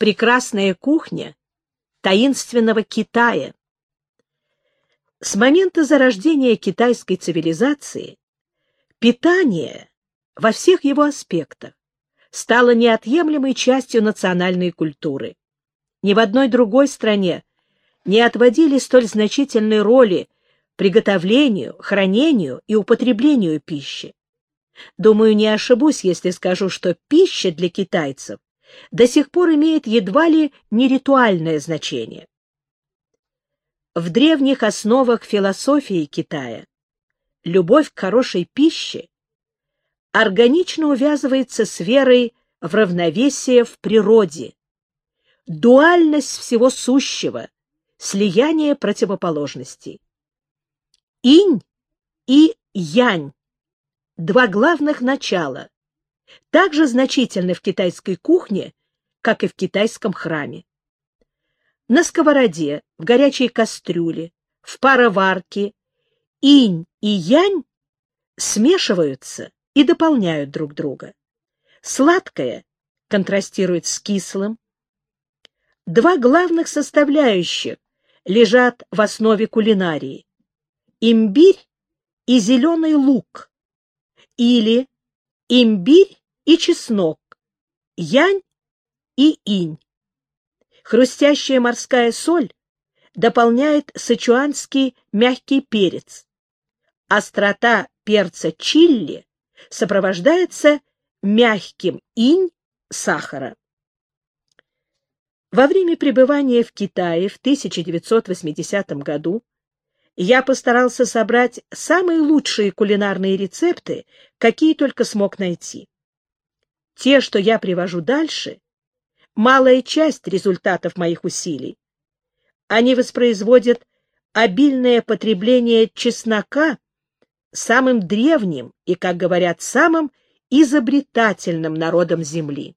прекрасная кухня таинственного Китая. С момента зарождения китайской цивилизации питание во всех его аспектах стало неотъемлемой частью национальной культуры. Ни в одной другой стране не отводили столь значительной роли приготовлению, хранению и употреблению пищи. Думаю, не ошибусь, если скажу, что пища для китайцев до сих пор имеет едва ли не ритуальное значение. В древних основах философии Китая любовь к хорошей пище органично увязывается с верой в равновесие в природе, дуальность всего сущего, слияние противоположностей. Инь и янь – два главных начала, также значительны в китайской кухне, как и в китайском храме. На сковороде, в горячей кастрюле, в пароварке инь и янь смешиваются и дополняют друг друга. Сладкое контрастирует с кислым. Два главных составляющих лежат в основе кулинарии. Имбирь и зеленый лук, или имбирь и чеснок, янь и инь. Хрустящая морская соль дополняет сычуанский мягкий перец. Острота перца чилли сопровождается мягким инь сахара. Во время пребывания в Китае в 1980 году я постарался собрать самые лучшие кулинарные рецепты, какие только смог найти. Те, что я привожу дальше, малая часть результатов моих усилий. Они воспроизводят обильное потребление чеснока самым древним и, как говорят, самым изобретательным народом Земли.